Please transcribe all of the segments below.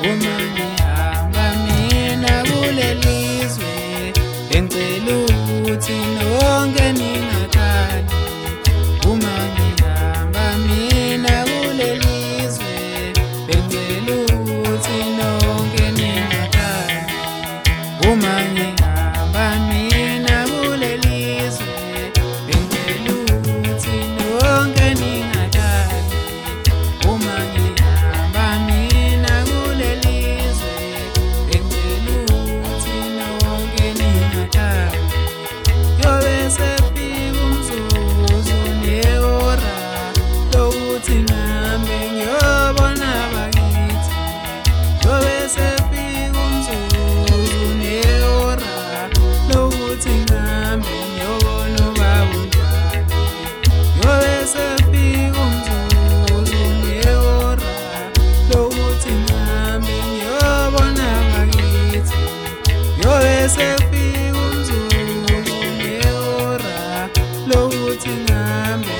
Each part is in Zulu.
uma ngihamba mina kulelizwe engicela ukuthi nonke ninga asefika umzuzu nehora lokuthi nami ngiyobona bakithi ngobe sefika umzuzu nehora lokuthi nami ngiyobona ubaba uNdaba ngobe sefika umzuzu nehora lokuthi nami ngiyobona bakithi ngobe sefika ukuthi nami.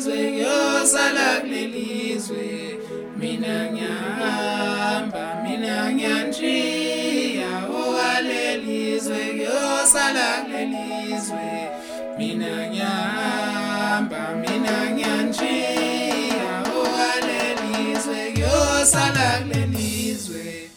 ngizwe ngiyosala kulelizwe mina ngiyahamba mina ngiyanjiya owalelizwe ngiyosala kulelizwe mina ngiyahamba mina ngiyanjiya owalelizwe ngiyosala kulelizwe